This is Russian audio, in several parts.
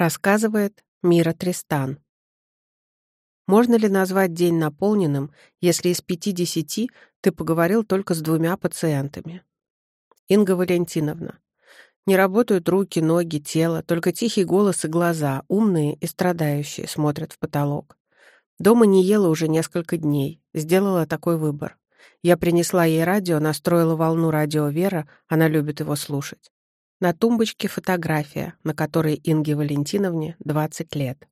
Рассказывает Мира Тристан. Можно ли назвать день наполненным, если из пяти десяти ты поговорил только с двумя пациентами? Инга Валентиновна. Не работают руки, ноги, тело, только тихий голос и глаза, умные и страдающие, смотрят в потолок. Дома не ела уже несколько дней, сделала такой выбор. Я принесла ей радио, настроила волну радио Вера, она любит его слушать. На тумбочке фотография, на которой Инге Валентиновне 20 лет.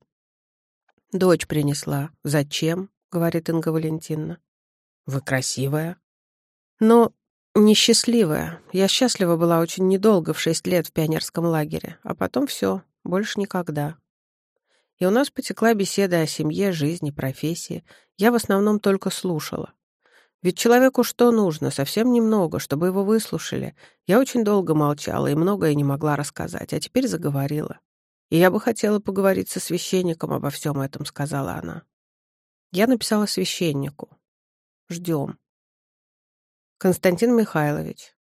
«Дочь принесла. Зачем?» — говорит Инга Валентиновна. «Вы красивая». «Но несчастливая. Я счастлива была очень недолго, в шесть лет в пионерском лагере. А потом все, больше никогда». И у нас потекла беседа о семье, жизни, профессии. Я в основном только слушала. Ведь человеку что нужно? Совсем немного, чтобы его выслушали. Я очень долго молчала и многое не могла рассказать, а теперь заговорила. И я бы хотела поговорить со священником обо всем этом, сказала она. Я написала священнику. Ждем. Константин Михайлович.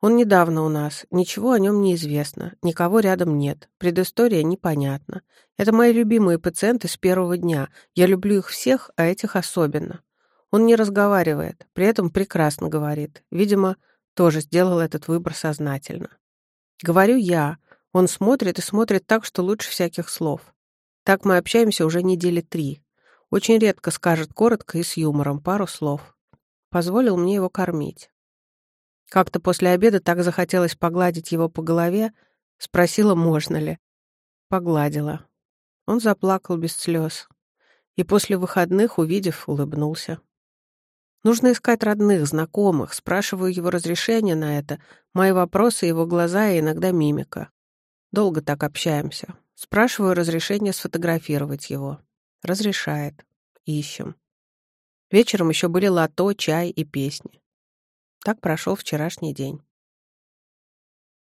Он недавно у нас, ничего о нем не известно, никого рядом нет, предыстория непонятна. Это мои любимые пациенты с первого дня. Я люблю их всех, а этих особенно. Он не разговаривает, при этом прекрасно говорит. Видимо, тоже сделал этот выбор сознательно. Говорю я. Он смотрит и смотрит так, что лучше всяких слов. Так мы общаемся уже недели три. Очень редко скажет коротко и с юмором пару слов. Позволил мне его кормить. Как-то после обеда так захотелось погладить его по голове, спросила, можно ли. Погладила. Он заплакал без слез. И после выходных, увидев, улыбнулся. Нужно искать родных, знакомых, спрашиваю его разрешения на это, мои вопросы, его глаза и иногда мимика. Долго так общаемся. Спрашиваю разрешения сфотографировать его. Разрешает. Ищем. Вечером еще были лото, чай и песни. Так прошел вчерашний день.